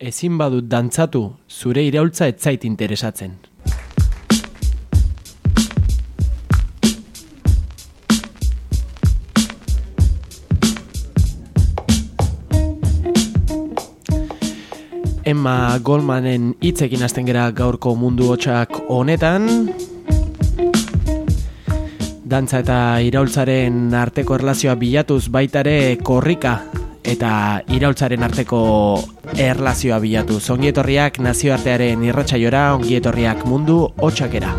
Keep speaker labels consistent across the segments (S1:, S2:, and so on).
S1: ezin badut dantzatu, zure iraultza etzait interesatzen. Emma Goldmanen hitzekin hasten gera gaurko mundu hotxak honetan. Dantza eta iraultzaren arteko erlazioa bilatuz baitare korrika eta iraultzaren arteko erlazioa bilatu. Ongietorriak nazioartearen irratsaiora, ongietorriak mundu hotxakera.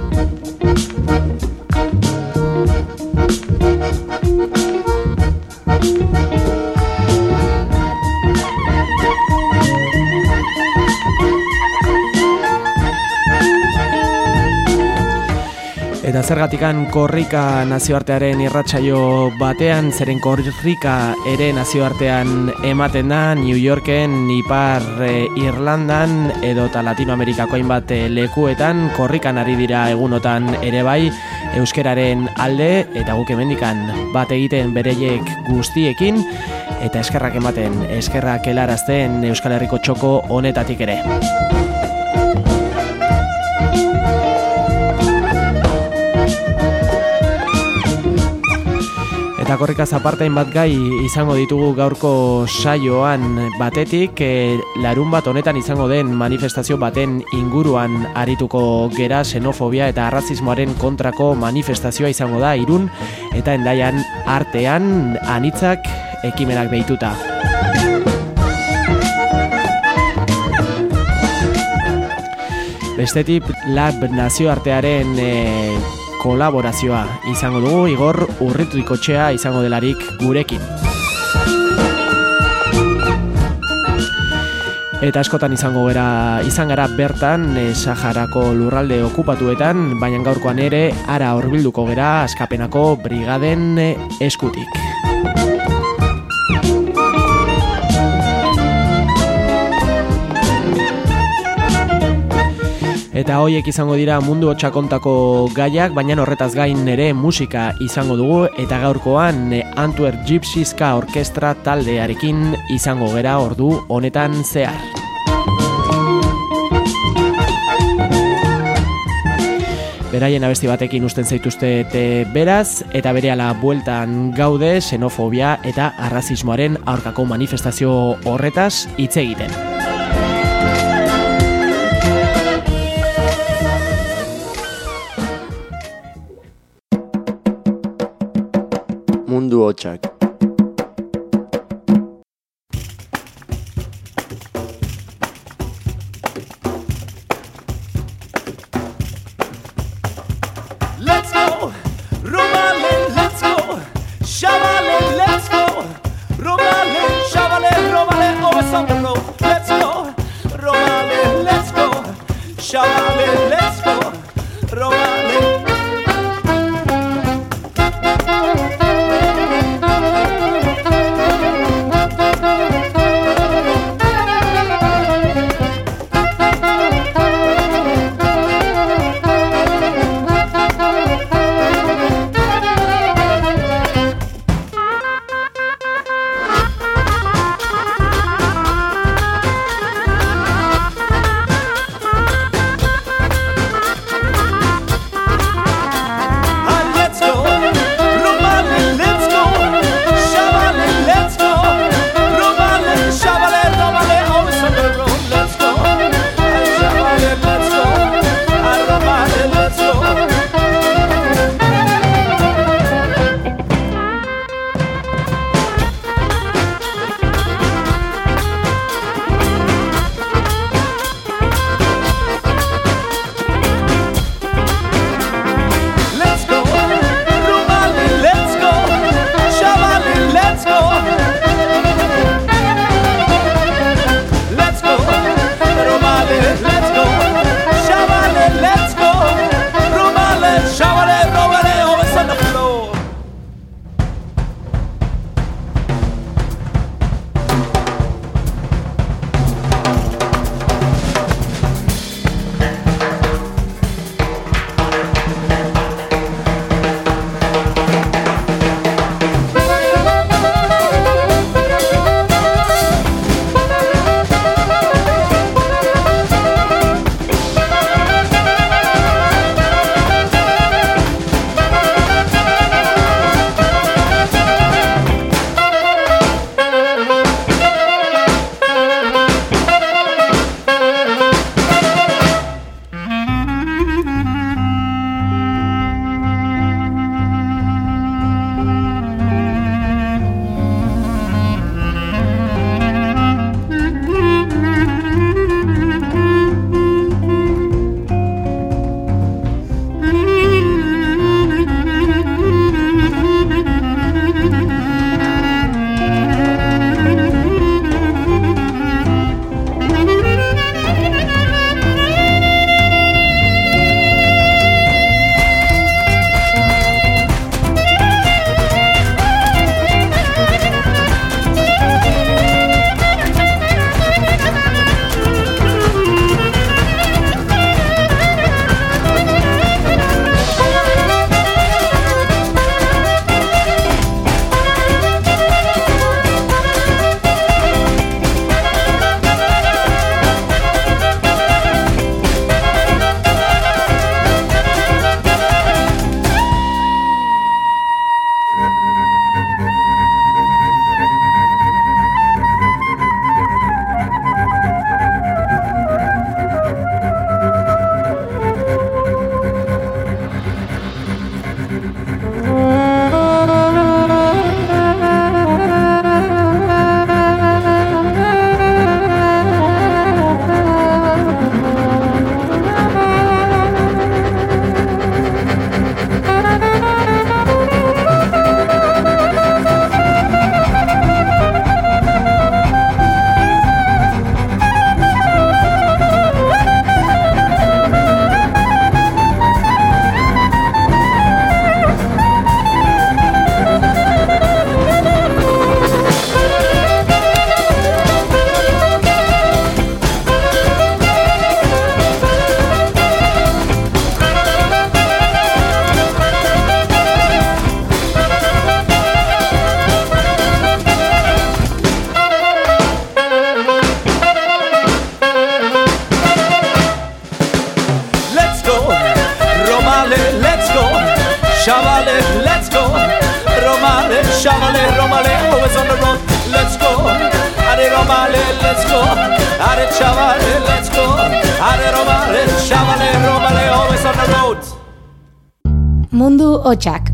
S1: Zergatikan korrika nazioartearen irratsaio batean, zeren korrika ere nazioartean ematen da, New Yorken, Ipar e, Irlandan, edo eta Latinoamerikako hainbat e, lekuetan, korrikan ari dira egunotan ere bai, euskeraren alde, eta guk emendikan bat egiten bereiek guztiekin, eta eskerrak ematen, eskerrak helarazten Euskal Herriko txoko honetatik ere. Eta korrika zapartain bat gai izango ditugu gaurko saioan batetik e, larun bat honetan izango den manifestazio baten inguruan arituko gera xenofobia eta arrazismoaren kontrako manifestazioa izango da irun eta endaian artean anitzak ekimenak behituta. Bestetik lab nazioartearen e, kolaborazioa izango dugu Igor Urriturikotxea izango delarik gurekin. Eta askotan izango gara izan gara bertan e, Saharako lurralde okupatuetan, baina gaurkoan ere ara horbilduko gera askapenako brigaden eskutik. Eta hoiek izango dira mundu hotxakontako gaiak, baina horretaz gain ere musika izango dugu eta gaurkoan Antwerp Gypsieska Orkestra taldearekin izango gera ordu honetan zehar. Beraien abesti batekin usten zaituzte beraz, eta berehala bueltan gaude xenofobia eta arrazismoaren aurkako manifestazio horretaz hitz egiten.
S2: Mundu
S3: Shavale, romale, always on the road, let's go. Are romale, let's go. Are chavale, let's go. Are romale, shavale, romale, always on the road.
S4: Mundu hotxak.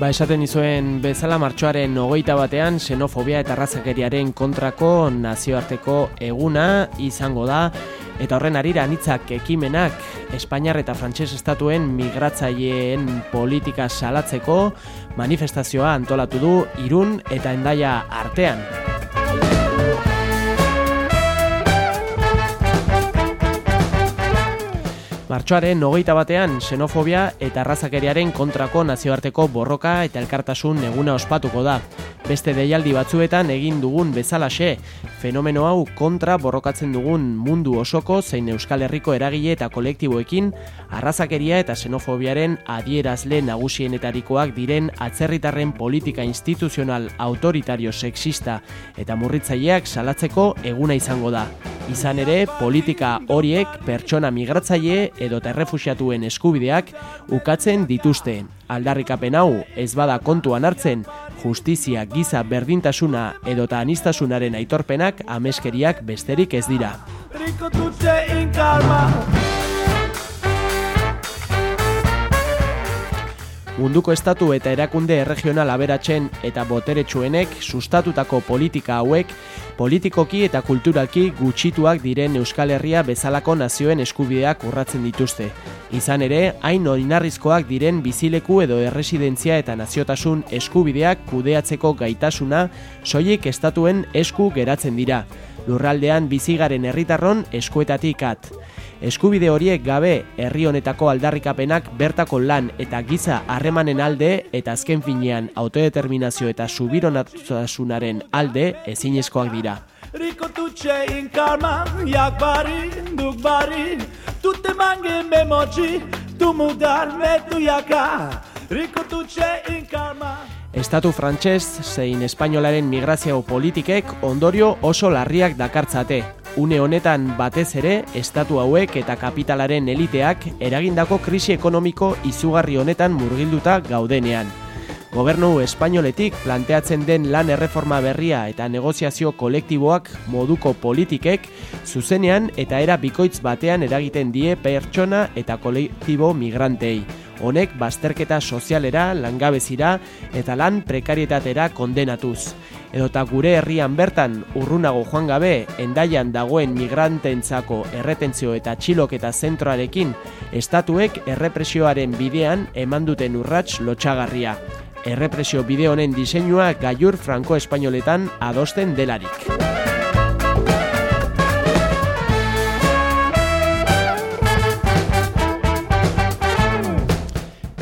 S1: Ba, esaten izuen bezala martxoaren hogeita batean xenofobia eta razakeriaren kontrako nazioarteko eguna izango da eta horren arira anitzak ekimenak Espainiar eta Frantses estatuen migratzaileen politika salatzeko manifestazioa antolatu du irun eta endaia artean. Martxoaren hogeita batean xenofobia eta arrazakeriaren kontrako nazioarteko borroka eta elkartasun eguna ospatuko da. Beste deialdi batzuetan egin dugun bezalaxe, fenomeno hau kontra borrokatzen dugun mundu osoko zein Euskal Herriko eragile eta kolektiboekin arrazakeria eta xenofobiaren adierazle nagusienetarikoak diren atzerritarren politika instituzional autoritario sexista eta murritzaileak salatzeko eguna izango da. Izan ere, politika horiek pertsona migratzaile edo errefuxiatuen eskubideak ukatzen dituzte. Aldarrikapen hau ez bada kontuan hartzen, justizia, giza, berdintasuna edota anistasunaren aitorpenak ameskeriak besterik ez dira. Munduko estatu eta erakunde erregional aberatzen eta boteretsuenek sustatutako politika hauek politikoki eta kulturalki gutxituak diren Euskal Herria bezalako nazioen eskubideak urratzen dituzte. Izan ere, hain oinarrizkoak diren bizileku edo erresidentzia eta naziotasun eskubideak kudeatzeko gaitasuna soilik estatuen esku geratzen dira. Lurraldean bizigaren herritarron eskuetatik at. Eskubide horiek gabe herri honetako aldarrikapenak bertako lan eta giza harremanen alde eta azken finean autodeterminazio eta subironatasunaren alde ezinezkoak dira.
S3: Rico tutte in calma, yak bari, duk bari, tutte mange memoji, tu mudar me tu yaka. Rico tutte in calma.
S1: Estatu frantses zein espainolaren migrazio politikek ondorio oso larriak dakartzate. Une honetan batez ere, estatu hauek eta kapitalaren eliteak eragindako krisi ekonomiko izugarri honetan murgilduta gaudenean. Gobernu espainoletik planteatzen den lan erreforma berria eta negoziazio kolektiboak moduko politikek zuzenean eta era bikoitz batean eragiten die pertsona eta kolektibo migrantei. Honek bazterketa sozialera, langabezira eta lan prekarietatera kondenatuz. Edota gure herrian bertan urrunago joan gabe endaian dagoen migrantentzako erretentzio eta txiloketa zentroarekin estatuek errepresioaren bidean eman duten urrats lotxagarria. Errepresio bide honen diseinua gaiur franko-espainoletan adosten delarik.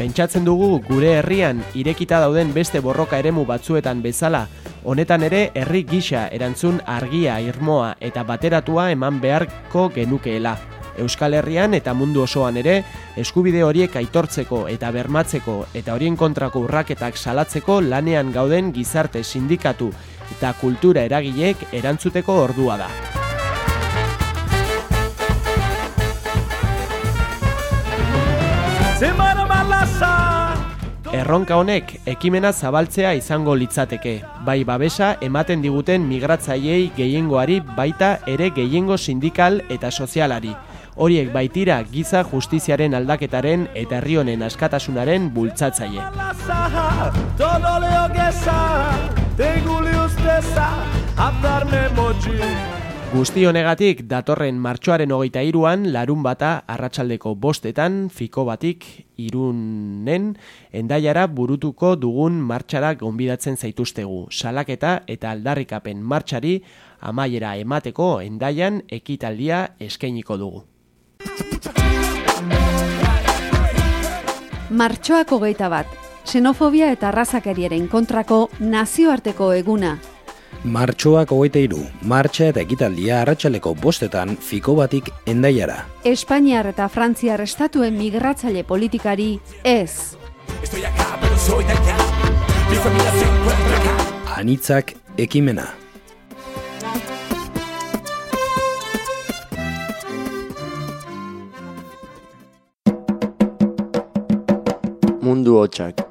S1: Pentsatzen dugu gure herrian irekita dauden beste borroka eremu batzuetan bezala, honetan ere herri gisa erantzun argia, irmoa eta bateratua eman beharko genukeela. Euskal Herrian eta mundu osoan ere, eskubide horiek aitortzeko eta bermatzeko eta horien kontrako urraketak salatzeko lanean gauden gizarte sindikatu eta kultura eragileek erantzuteko ordua da.
S3: Malasa.
S1: Erronka honek ekimena zabaltzea izango litzateke, bai babesa ematen diguten migratzaileei gehiengoari baita ere gehiengo sindikal eta sozialari. Horiek baitira giza justiziaren aldaketaren eta herri honen askatasunaren bultzatzaile. Guzti honegatik datorren martxoaren hogeita iruan larun bata arratsaldeko bostetan fiko batik irunen endaiara burutuko dugun martxara gonbidatzen zaituztegu. Salaketa eta aldarrikapen martxari amaiera emateko endaian ekitaldia eskainiko dugu.
S5: Martxoak hogeita bat, xenofobia eta arrazakeriaren kontrako nazioarteko eguna. Martxoak hogeita iru, martxa eta ekitaldia arratsaleko bostetan fiko batik endaiara.
S6: Espainiar eta Frantziar estatuen migratzaile politikari ez.
S5: Anitzak ekimena.
S2: Mundu hotxak.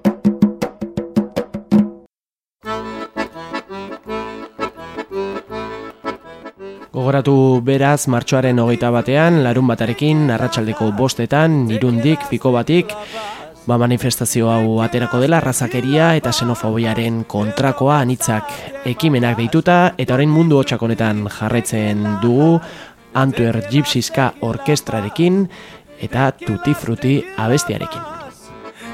S1: Gogoratu beraz martxoaren hogeita batean, larun batarekin, arratsaldeko bostetan, irundik, piko batik, ba manifestazio hau aterako dela, razakeria eta xenofobiaren kontrakoa anitzak ekimenak deituta, eta orain mundu hotxak honetan jarraitzen dugu, Antuer Gypsiska orkestrarekin eta Tutti Frutti abestiarekin.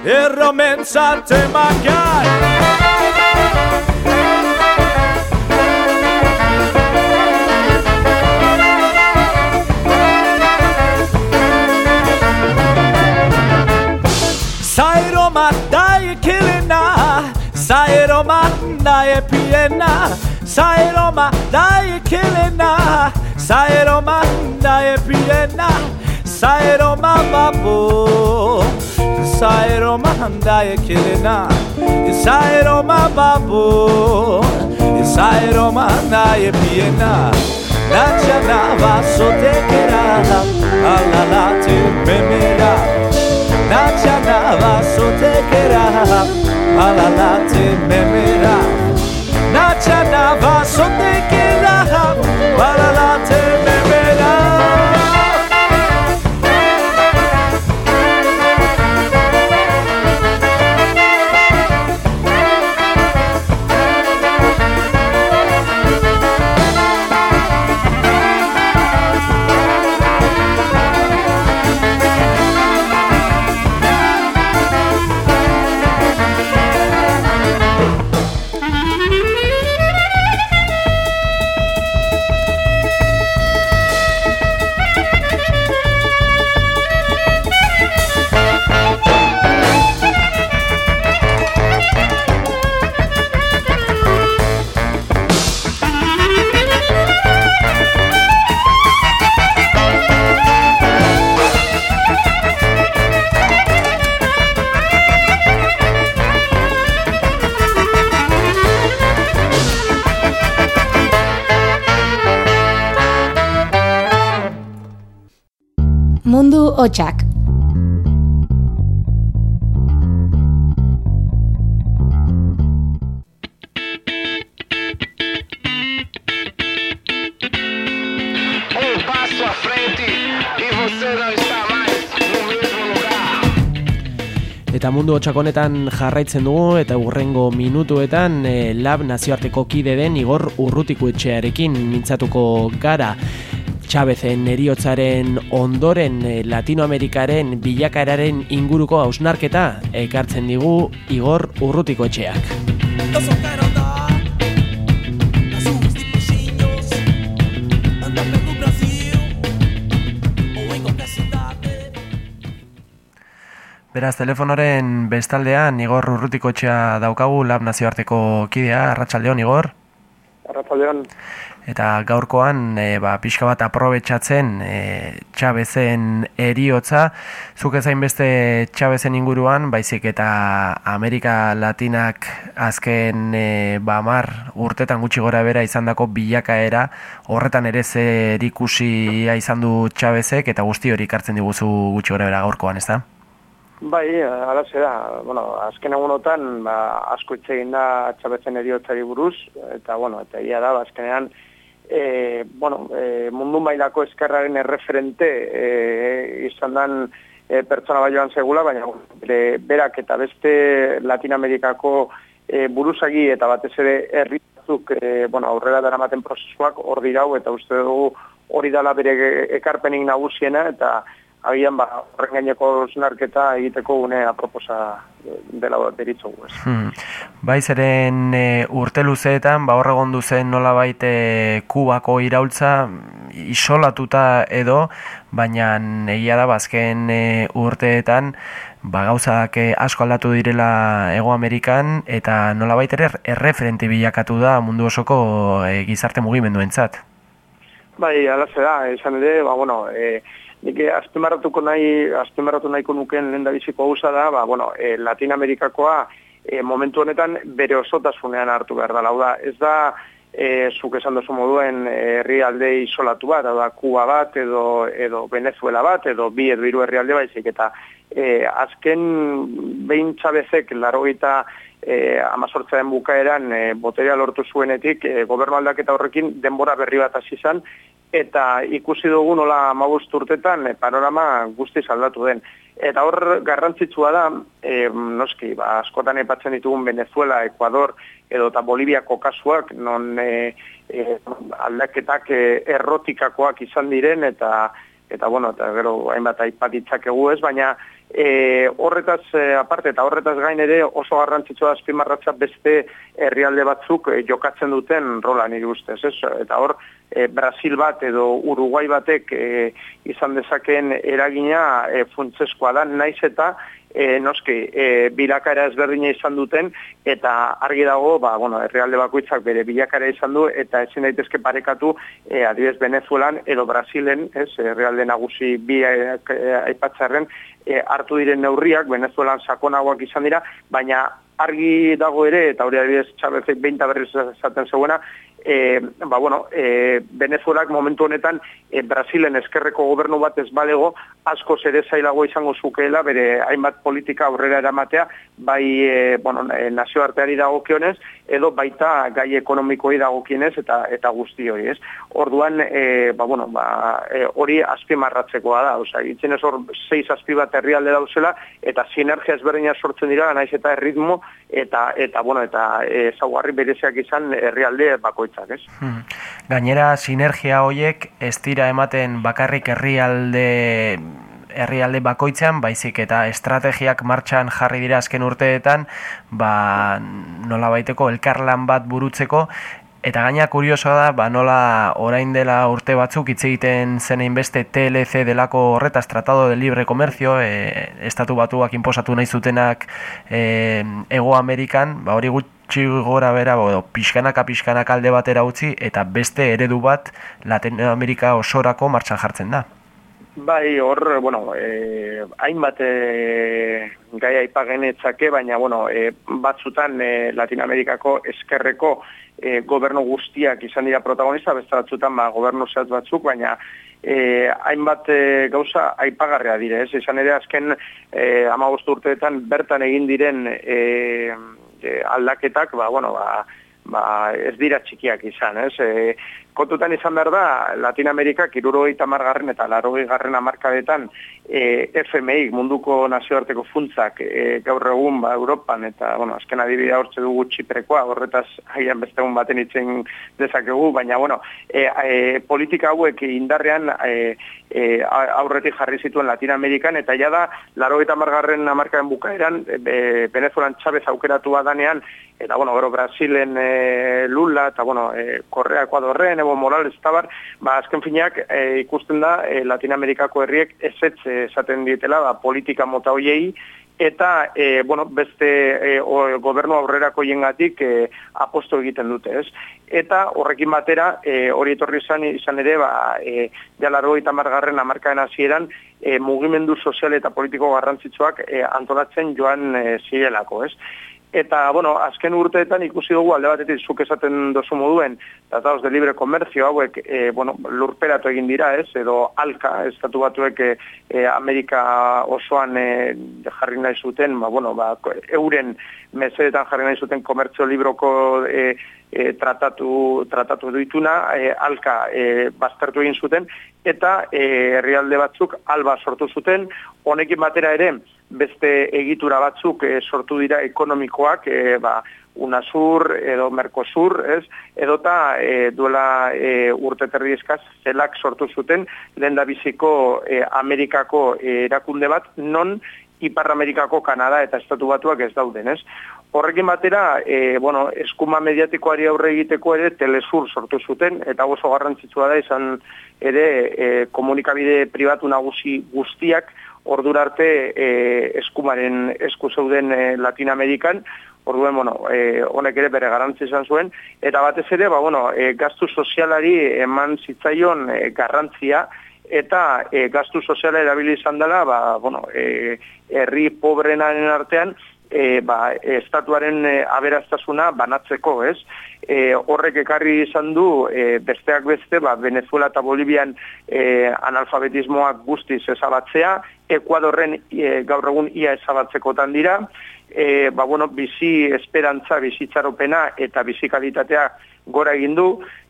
S3: Erromentzate makai Saeromanda kilina, Saeromanda piena, Saeromanda kilina, Saeromanda piena, Saeroma babo, Saeromanda kilina, Saeroma babo, Saeromanda piena. Nachana vaso te querada, a la latir memera. Nachana lava sotekera palalate memera
S7: nachana va sotekera te memera lugar.
S1: Eta mundu hotxak honetan jarraitzen dugu eta urrengo minutuetan e, lab nazioarteko kide den Igor Urrutiko etxearekin mintzatuko gara. Chavezen eriotzaren ondoren e, Latinoamerikaren bilakaeraren inguruko hausnarketa ekartzen digu Igor Urrutiko etxeak. Beraz, telefonoren bestaldean Igor Urrutiko etxea daukagu lab nazioarteko kidea, arratsaldeon Igor.
S8: Arratsaldeon.
S1: Eta gaurkoan, e, ba, pixka bat aprobetxatzen e, Txabezen eriotza, zuk ezain beste Txabezen inguruan, baizik eta Amerika Latinak azken e, ba, mar urtetan gutxi gora bera izandako bilakaera, horretan ere zer ikusia izan du Txabezek, eta guzti hori ikartzen diguzu gutxi gora bera gaurkoan, ez da?
S8: Bai, alaxe da. Bueno, azken egunotan ba, asko hitz egin da Txabezen eriotzari buruz, eta bueno, eta egia da, ba, azkenean e, bueno, e, mundu mailako eskerraren erreferente e, izan dan e, pertsona baioan segula, baina bere, berak eta beste Latinamerikako e, buruzagi eta batez ere herri batzuk e, bueno, aurrera daramaten prozesuak hor dirau eta uste dugu hori dala bere ekarpenik nagusiena eta agian ba, horren gaineko snarketa egiteko une aproposa dela deritzogu ez.
S1: Hmm. Bai, zeren e, urte luzeetan, ba horregon duzen nola baite kubako iraultza isolatuta edo, baina egia da bazken e, urteetan ba, gauzak eh, asko aldatu direla Ego Amerikan eta nolabait ere erreferente bilakatu da mundu osoko e, gizarte mugimenduentzat.
S8: Bai, ala da, esan ere, ba, bueno, e, nik azpimarratuko nahi, azpimarratu nahiko nuken lehen da gauza da, ba, bueno, e, Latinamerikakoa e, momentu honetan bere osotasunean hartu behar da, lau da, ez da, e, zuk esan duzu moduen herrialde isolatu bat, da Kuba bat, edo, edo Venezuela bat, edo bi edo hiru herrialde baizik, eta e, azken behin txabezek, laro gita e, amazortzaren bukaeran e, boterea lortu zuenetik, e, gobernu aldaketa horrekin denbora berri bat hasi izan, eta ikusi dugu nola amabust urtetan e, panorama guzti aldatu den. Eta hor garrantzitsua da, e, noski, ba, askotan epatzen ditugun Venezuela, Ecuador, edo eta Boliviako kasuak, non e, e, aldaketak e, errotikakoak izan diren, eta eta bueno, eta gero hainbat aipatitzak egu ez, baina e, horretaz e, aparte eta horretaz gain ere oso garrantzitsua azpimarratza beste herrialde batzuk e, jokatzen duten rola nire ustez, ez? Eta hor, e, Brasil bat edo Uruguai batek e, izan dezakeen eragina e, funtzeskoa da, naiz eta e, noski, e, bilakara ezberdina izan duten, eta argi dago, ba, bueno, herrialde bakoitzak bere bilakara izan du, eta ezin daitezke parekatu, e, adibidez Venezuelan edo Brasilen, ez, herrialde nagusi bi aipatzarren, e, hartu diren neurriak, Venezuelan sakonagoak izan dira, baina argi dago ere, eta hori adibidez txabezek behin berriz esaten zegoena, e, ba, bueno, e, Venezuelak momentu honetan e, Brasilen eskerreko gobernu bat ez balego asko zere zailago izango zukeela bere hainbat politika aurrera eramatea bai e, bueno, e, nazioarteari dagokionez edo baita gai ekonomikoi dagokienez eta eta guzti hori, ez? Orduan, e, ba, bueno, ba, e, hori azpimarratzekoa da, osea, itzen ez hor seis azpi bat herrialde dauzela eta sinergia ezberdina sortzen dira, naiz eta erritmo eta eta bueno, eta e, zaugarri bereziak izan herrialde bakoitz ez?
S1: Hmm. Gainera, sinergia hoiek ez dira ematen bakarrik herrialde herrialde bakoitzean, baizik eta estrategiak martxan jarri dira azken urteetan, ba, nola baiteko elkarlan bat burutzeko, Eta gaina kuriosoa da, ba, nola orain dela urte batzuk hitz egiten zenein beste TLC delako horretaz tratado de libre comercio, e, estatu batuak inposatu nahi zutenak e, Ego Amerikan, ba, hori gutxi gora bera, bo, pixkanaka pixkanak alde batera utzi, eta beste eredu bat Latinoamerika osorako martxan jartzen da.
S8: Bai, hor, bueno, eh, hainbat eh, gai aipagenetzake, baina, bueno, eh, batzutan eh, Latinamerikako eskerreko e, gobernu guztiak izan dira protagonista, beste batzutan ba, gobernu zehatz batzuk, baina e, hainbat e, gauza aipagarria dire, ez? Izan ere azken e, urteetan bertan egin diren e, e, aldaketak, ba, bueno, ba, ba, ez dira txikiak izan, ez? E, kontutan izan behar da, Latin Amerika kirurogei tamargarren eta larogei garren amarkadetan e, FMI, munduko nazioarteko funtzak, e, gaur egun ba, Europan, eta, bueno, azken adibidea hortze dugu txiprekoa, horretaz haian beste egun baten itzen dezakegu, baina, bueno, e, e, politika hauek indarrean e, e, aurretik jarri zituen Latin Amerikan, eta ja da, laro eta margarren amarkaden bukaeran, e, Venezuelan Chavez aukeratu badanean, eta, bueno, gero Brasilen e, Lula, eta, bueno, e, Korrea, Ecuadorren, Evo Morales, eta bar, ba, azken finak e, ikusten da, e, Latin Amerikako herriek ezetze esaten dietela ba, politika mota hoiei eta e, bueno, beste e, o, gobernu aurrerako jengatik e, aposto egiten dute, ez? Eta horrekin batera, e, hori etorri izan, izan ere, ba, e, jalaro eta margarren amarkaen hasieran e, mugimendu sozial eta politiko garrantzitsuak e, antolatzen joan e, zirelako, ez? Eta, bueno, azken urteetan ikusi dugu alde batetik zuk esaten dozu moduen, tratados de libre comercio hauek, e, bueno, lurperatu egin dira, ez, edo alka, estatu batuek e, Amerika osoan e, jarri nahi zuten, ba, bueno, ba, euren mesedetan jarri nahi zuten komertzio libroko e, e, tratatu, tratatu duituna, e, alka e, baztertu egin zuten, eta herrialde batzuk alba sortu zuten, honekin batera ere, beste egitura batzuk e, sortu dira ekonomikoak, e, ba, UNASUR edo MERCOSUR, ez? Edota e, duela e, urte eskaz, zelak sortu zuten, lehen da biziko e, Amerikako erakunde bat, non Ipar Amerikako Kanada eta Estatu Batuak ez dauden, ez? Horrekin batera, e, bueno, eskuma mediatikoari aurre egiteko ere telesur sortu zuten, eta oso garrantzitsua da izan ere e, komunikabide pribatu nagusi guztiak ordura arte e, eskumaren esku zeuden e, Latinoamerikan, Orduen, bueno, e, honek ere bere garrantzi izan zuen, eta batez ere, ba, bueno, e, gastu sozialari eman zitzaion e, garrantzia, eta e, gastu soziala erabili izan dela, ba, bueno, e, herri pobrenaren artean, e, ba, estatuaren e, aberaztasuna banatzeko, ez? E, horrek ekarri izan du e, besteak beste, ba, Venezuela eta Bolivian e, analfabetismoak guztiz ezabatzea, Ekuadorren e, gaur egun ia ezabatzekotan dira, e, ba, bueno, bizi esperantza, bizi txaropena eta bizi kalitatea gora egin du,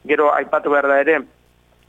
S8: gero aipatu behar da ere,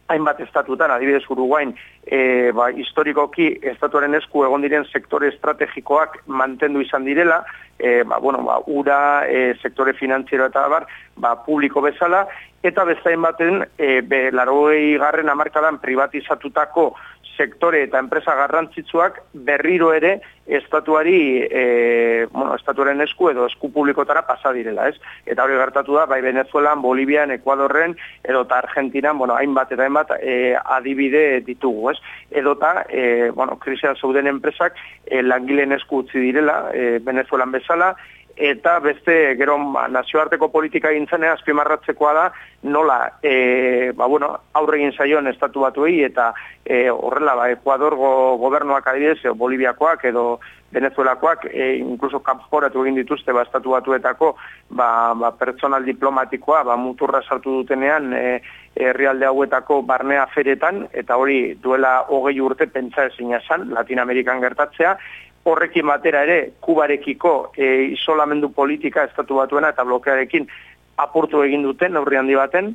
S8: hainbat estatutan, adibidez Uruguain, e, ba, historikoki estatuaren esku egon diren sektore estrategikoak mantendu izan direla, e, ba, bueno, ba, ura, e, sektore finantziero eta bar, ba, publiko bezala, eta bezain baten, e, be, larogei garren amarkadan privatizatutako sektore eta enpresa garrantzitsuak berriro ere estatuari e, bueno, estatuaren esku edo esku publikotara pasa direla, ez? Eta hori gertatu da bai Venezuelan, Bolivian, Ekuadorren edo ta Argentinan, bueno, hainbat eta hainbat e, adibide ditugu, ez? Edo ta, e, bueno, krisia zeuden enpresak e, langileen esku utzi direla, e, Venezuelan bezala, eta beste gero nazioarteko politika gintzanea azpimarratzekoa da nola e, ba, bueno, aurre egin zaion estatu batuei eta e, horrela ba, Ekuadorgo gobernuak adibidez, Boliviakoak edo Venezuelakoak e, incluso kanporatu egin dituzte ba, estatu batuetako ba, ba, personal diplomatikoa ba, muturra sartu dutenean e, herrialde hauetako barnea feretan eta hori duela hogei urte pentsa ezin esan, Latin Amerikan gertatzea horrekin batera ere kubarekiko e, isolamendu politika estatu batuena eta blokearekin apurtu egin duten, aurri handi baten,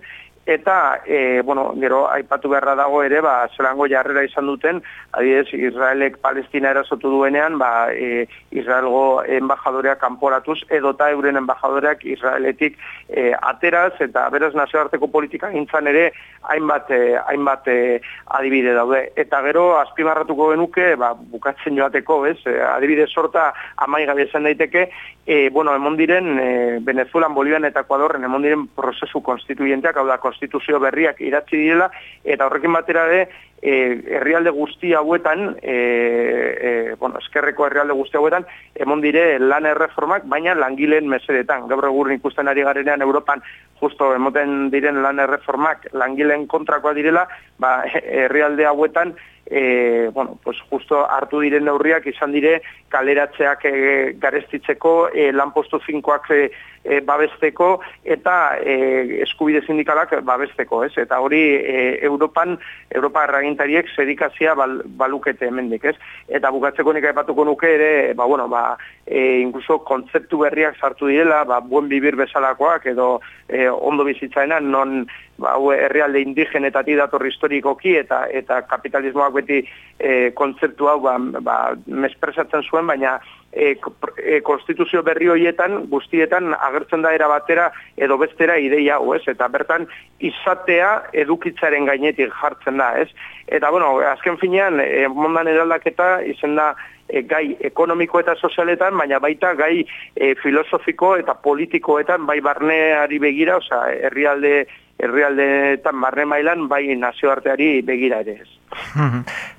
S8: eta e, bueno, gero aipatu beharra dago ere ba zelango jarrera izan duten adibidez Israelek Palestina erasotu duenean ba e, Israelgo enbajadoreak kanporatuz edota euren enbajadoreak Israeletik e, ateraz eta beraz nazioarteko politika gintzan ere hainbat e, hainbat e, adibide daude. Eta gero azpimarratuko genuke ba bukatzen joateko ez? E, adibide sorta amaigabe izan daiteke e, bueno emon diren e, Venezuelan Bolivian eta Ecuadorren emon diren prozesu konstituienteak hau da konstituzio berriak iratzi direla, eta horrekin batera ere, e, herrialde guzti hauetan, e, e, bueno, eskerreko herrialde guzti hauetan, emon dire lan erreformak, baina langileen mesedetan. Gaur eguren ikusten ari garenean Europan, justo emoten diren lan erreformak langileen kontrakoa direla, ba, herrialde hauetan, e, bueno, pues justo hartu diren neurriak izan dire kaleratzeak e, garestitzeko, e, lanpostu finkoak e, e, babesteko eta e, eskubide sindikalak babesteko, ez? Eta hori e, Europan, Europa erragintariek zerikazia bal, balukete hemendik, ez? Eta bukatzeko nik aipatuko nuke ere, ba, bueno, ba, e, incluso kontzeptu berriak sartu direla, ba, buen bibir bezalakoak edo e, ondo bizitzaena, non ba, herrialde indigenetatik dator historikoki eta eta kapitalismoak beti e, kontzeptu hau ba, ba, mespresatzen zuen, baina e, e, konstituzio berri horietan guztietan agertzen da era batera edo bestera ideia hau, ez? Eta bertan izatea edukitzaren gainetik jartzen da, ez? Eta bueno, azken finean e, mondan eraldaketa izen da e, gai ekonomiko eta sozialetan, baina baita gai e, filosofiko eta politikoetan bai barneari begira, osea, herrialde herrialdeetan barne mailan bai nazioarteari begira ere ez.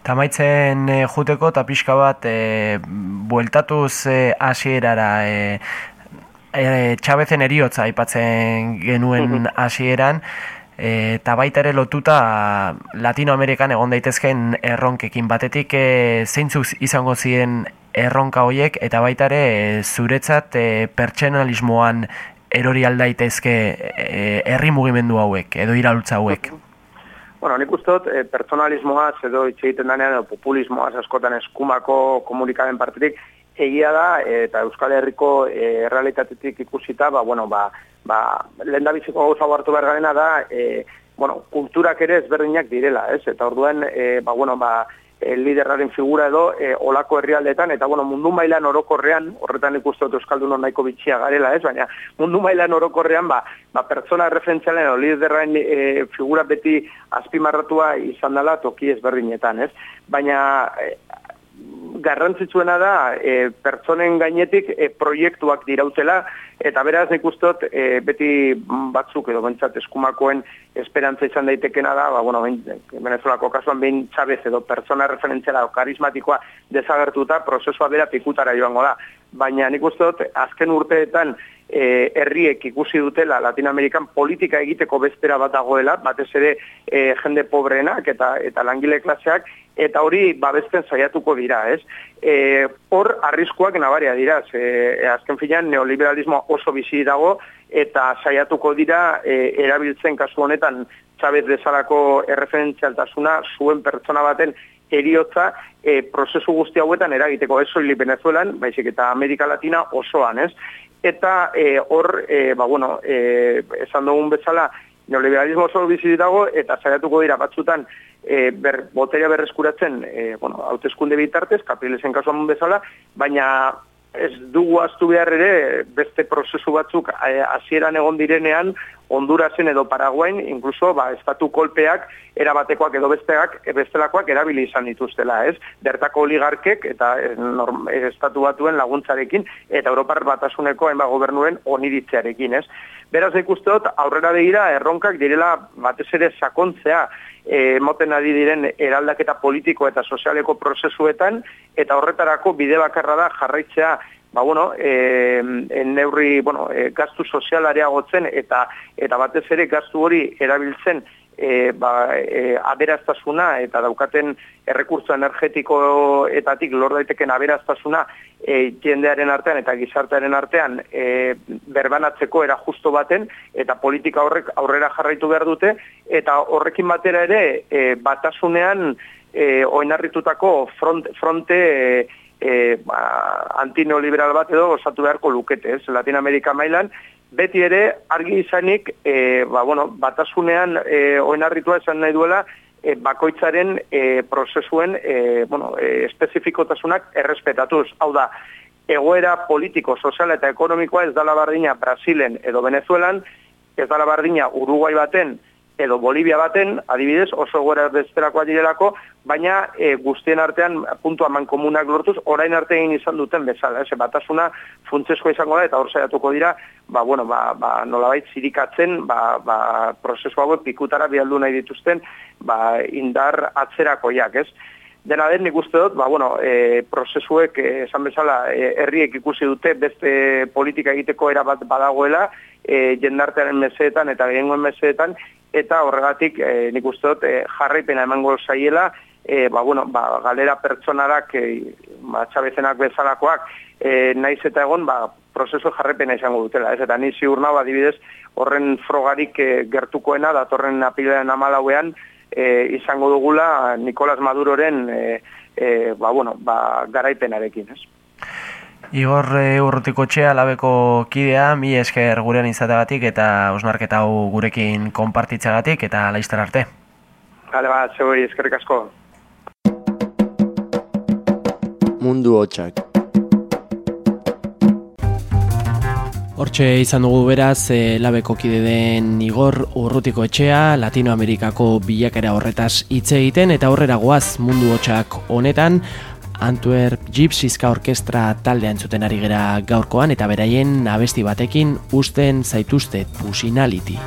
S1: Tamaitzen e, juteko eta pixka bat e, bueltatuz e, hasierara e, e, txabezen eriotza aipatzen genuen hasieran eta baita ere lotuta Latinoamerikan egon daitezken erronkekin. Batetik e, zeintzuk izango ziren erronka hoiek eta baita ere zuretzat e, pertsonalismoan erori aldaitezke herri mugimendu hauek edo iralutza hauek.
S8: Bueno, nik uste dut, e, personalismoaz edo itxeiten danean edo populismoaz askotan eskumako komunikaden partetik egia da eta Euskal Herriko e, realitatetik ikusita, ba, bueno, ba, ba, lehen da biziko gauza hartu behar da, e, bueno, kulturak ere ezberdinak direla, ez? Eta orduan, e, ba, bueno, ba, e, liderraren figura edo e, olako herrialdetan, eta bueno, mundu mailan orokorrean, horretan ikustu dut Euskaldun nahiko bitxia garela, ez? Baina mundu mailan orokorrean, ba, ba pertsona referentzialen edo liderraren e, figura beti azpimarratua izan dela toki ezberdinetan, ez? Baina e, garrantzitsuena da e, pertsonen gainetik e, proiektuak dirautela, eta beraz nik ustot e, beti batzuk edo bentsat eskumakoen esperantza izan daitekena da, ba, bueno, ben, Venezuelako kasuan behin txabez edo pertsona referentziala o karismatikoa desagertuta, prozesua bera pikutara joango da. Baina nik ustot, azken urteetan, e, herriek ikusi dutela Latinoamerikan politika egiteko bestera bat dagoela, batez ere e, jende pobreenak eta eta langile klaseak eta hori babesten saiatuko dira, ez? E, hor arriskuak nabaria dira, e, azken finean neoliberalismo oso bizi dago eta saiatuko dira e, erabiltzen kasu honetan Chavez bezalako erreferentzialtasuna zuen pertsona baten eriotza e, prozesu guzti hauetan eragiteko ez soili Venezuelan, baizik eta Amerika Latina osoan, ez? Eta e, hor, e, ba, bueno, e, esan dugun bezala, neoliberalismo oso bizi dago, eta saiatuko dira batzutan, e, ber, boteria berreskuratzen, e, bueno, hautezkunde bitartez, kapilesen kasuan bezala, baina ez dugu aztu behar ere beste prozesu batzuk hasieran egon direnean Hondurasen edo Paraguain, incluso ba, estatu kolpeak erabatekoak edo besteak bestelakoak erabili izan dituztela, ez? Bertako oligarkek eta norm, estatu batuen laguntzarekin eta Europar batasuneko hainba gobernuen oniritzearekin, ez? Beraz ikusteot aurrera begira erronkak direla batez ere sakontzea emoten ari diren eraldaketa politiko eta sozialeko prozesuetan, eta horretarako bide bakarra da jarraitzea ba bueno, eh en neurri, bueno, e, gastu sozialaria gotzen eta eta batez ere gastu hori erabiltzen e, ba, e, aberaztasuna eta daukaten errekurtso energetikoetatik lor daiteken aberaztasuna e, jendearen artean eta gizartearen artean e, berbanatzeko era justo baten eta politika horrek aurrera jarraitu behar dute eta horrekin batera ere e, batasunean e, oinarritutako front, fronte e, e, ba, antineoliberal bat edo osatu beharko lukete, ez, Latinamerika mailan, beti ere argi izanik e, ba, bueno, batasunean e, oinarritua esan nahi duela e, bakoitzaren e, prozesuen e, bueno, e, espezifikotasunak errespetatuz. Hau da, egoera politiko, sozial eta ekonomikoa ez dala bardina Brasilen edo Venezuelan, ez dala bardina Uruguay baten edo Bolivia baten, adibidez, oso gora besterakoa direlako, baina e, guztien artean puntu aman komunak lortuz, orain arte egin izan duten bezala, ez, batasuna funtzeskoa izango da, eta hor saiatuko dira, ba, bueno, ba, ba, nolabait zirikatzen, ba, ba, prozesu hauek pikutara bialdu nahi dituzten, ba, indar atzerakoiak, ez. Dena den nik uste dut, ba, bueno, e, prozesuek, e, esan bezala, e, herriek ikusi dute beste politika egiteko erabat badagoela, e, jendartearen meseetan eta gehiengoen meseetan, eta horregatik e, nik uste dut e, jarraipena emango zaiela, e, ba, bueno, ba, galera pertsonarak, e, ba, txabezenak bezalakoak, e, naiz eta egon, ba, prozesu jarraipena izango dutela. Ez, eta ni ziur nau, adibidez, horren frogarik e, gertukoena, datorren apilean amalauean, e, izango dugula Nikolas Maduroren e, e, ba, bueno, ba, garaipenarekin, ez?
S1: Igor e, urrutiko txea labeko kidea, mi esker gurean izategatik eta osnarketa hau gurekin konpartitzagatik eta laizter arte.
S8: Hale bat, seguri, eskerrik asko.
S2: Mundu hotxak.
S1: Hortxe izan dugu beraz, e, labeko kide den Igor urrutiko etxea, Latinoamerikako bilakera horretaz hitz egiten eta horrera goaz mundu hotxak honetan, Antwerp Gypsiska Orkestra taldean zuten ari gera gaurkoan eta beraien abesti batekin usten zaituzte Pusinality.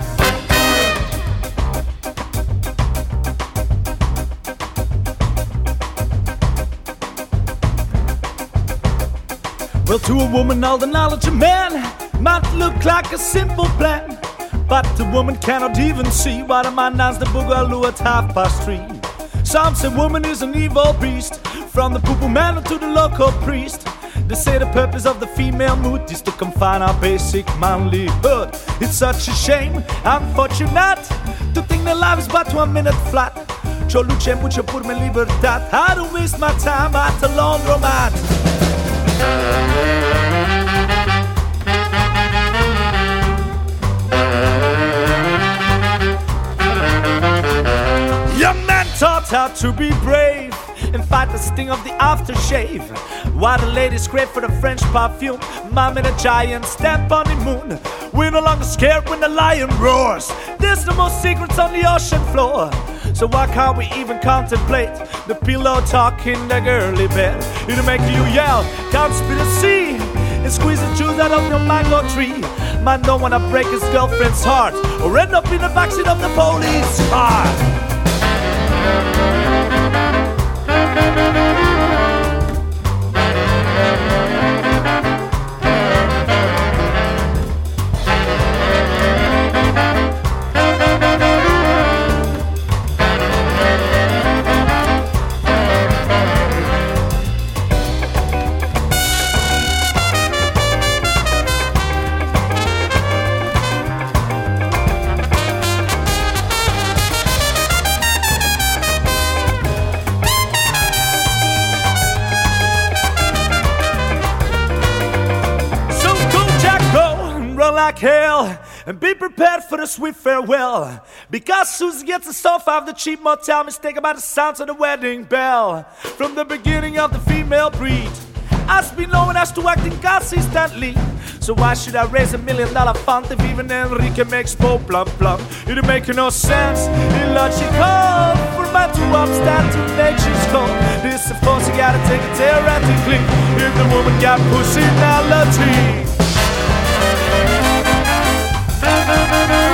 S3: Well, to a woman, all the knowledge of man might look like a simple plan. But the woman cannot even see why the man does the boogaloo at half past three. Some say woman is an evil beast, from the poo man to the local priest. They say the purpose of the female mood is to confine our basic manlyhood. It's such a shame, unfortunate, to think that life is but one minute flat. Yo luché mucho por mi libertad. I don't waste my time at a laundromat. Taught to be brave and fight the sting of the aftershave. While the ladies crave for the French perfume, mom and a giant stamp on the moon. We're no longer scared when the lion roars. There's no more secrets on the ocean floor. So why can't we even contemplate the pillow talk in the girly bed? It'll make you yell, conspiracy, and squeeze the juice out of your mango tree. Man don't wanna break his girlfriend's heart or end up in the backseat of the police car. Thank you. For the sweet farewell. Because Susan gets the out of the cheap motel, mistake about the sounds of the wedding bell. From the beginning of the female breed, I've been known as to act inconsistently. So why should I raise a million dollar fund if even Enrique makes more plum plum? It'll make no sense, illogical for man to upstand to nature's call. This of course you gotta take it theoretically. If the woman got. So Thank you.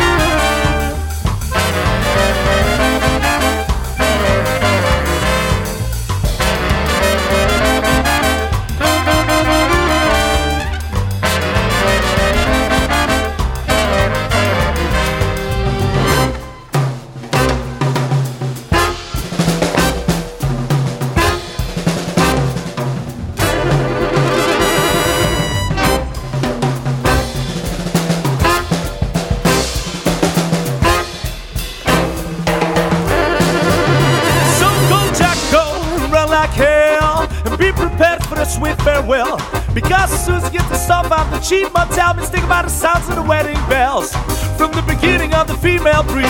S3: The cheap motel, about the sounds of the wedding bells. From the beginning of the female breed,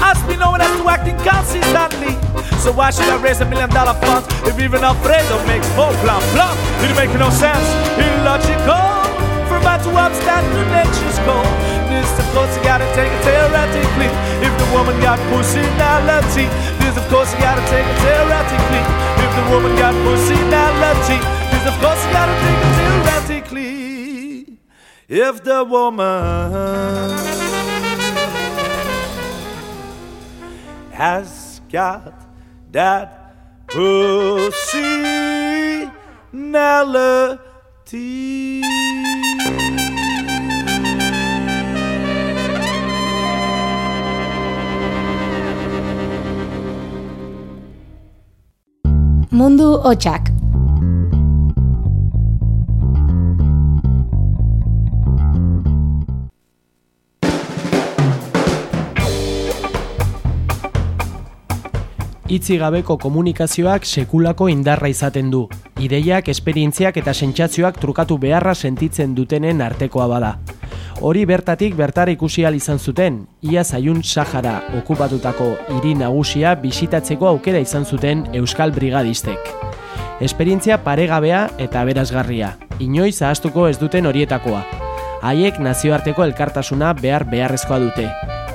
S3: I've been known as to acting consistently. So why should I raise a million dollar fund if even Alfredo makes more plum plum? It make no sense, illogical for man to upstand to nature's call. This, of course, you gotta take it theoretically. If the woman got personality, this, of course, you gotta take it theoretically. If the woman got personality, this, of course, you gotta take it theoretically. If the woman has got that personality.
S4: Mundu hotxak.
S1: Itzi gabeko komunikazioak sekulako indarra izaten du. Ideiak, esperientziak eta sentsazioak trukatu beharra sentitzen dutenen artekoa bada. Hori bertatik bertara ikusi ahal izan zuten, ia zaiun Sahara okupatutako hiri nagusia bisitatzeko aukera izan zuten Euskal Brigadistek. Esperientzia paregabea eta berazgarria, inoiz ahaztuko ez duten horietakoa. Haiek nazioarteko elkartasuna behar beharrezkoa dute.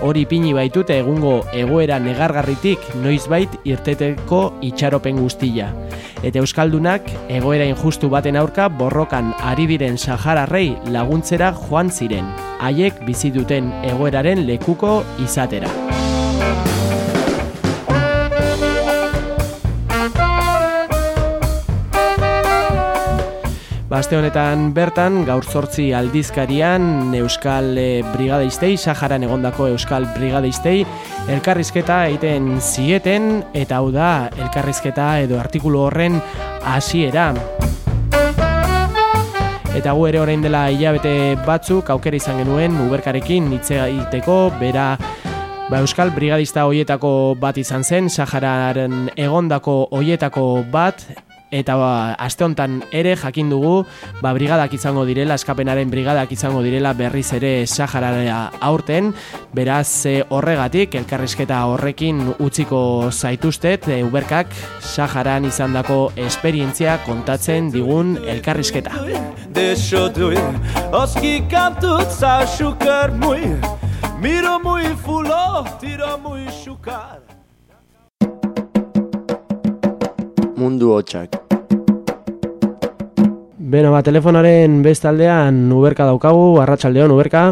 S1: Hori pini baitute egungo egoera negargarritik noizbait irteteko itxaropen guztia. Eta Euskaldunak egoera injustu baten aurka borrokan ari diren Sahararrei laguntzera joan ziren. Haiek bizi duten egoeraren lekuko izatera. Baste honetan bertan, gaur zortzi aldizkarian Euskal eh, Brigadeistei, Saharan egondako Euskal Brigadeistei, elkarrizketa egiten zieten, eta hau da, elkarrizketa edo artikulu horren hasiera. Eta gu ere orain dela hilabete batzuk aukera izan genuen uberkarekin hitz egiteko bera ba, Euskal Brigadista hoietako bat izan zen, Sahararen egondako hoietako bat Eta ba, aste hontan ere jakin dugu, ba, brigadak izango direla, eskapenaren brigadak izango direla berriz ere Saharara aurten, beraz e, horregatik, elkarrizketa horrekin utziko zaituztet, e, uberkak Saharan izandako esperientzia kontatzen digun elkarrizketa.
S3: Deixa doer Os que canto sa chucar mui. Miro mui fulo Tiro mui chucar
S9: Mundu hotxak.
S1: Beno, ba, telefonaren bestaldean uberka daukagu, arratsaldeon uberka,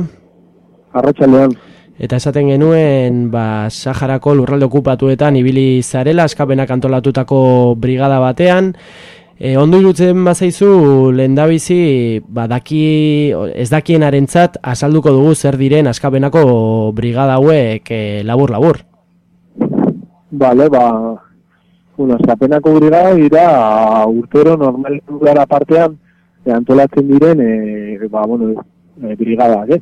S10: Arratxaldean.
S1: eta esaten genuen, ba, Saharako lurralde okupatuetan ibili zarela, askapenak antolatutako brigada batean, E, ondo irutzen bazaizu lehendabizi ba, daki, ez dakienarentzat azalduko dugu zer diren askapenako brigada hauek e, labur-labur.
S10: Bale, ba, bueno, eskapenako brigada dira urtero normal gara partean e, antolatzen diren e, ba, bueno, e, eh?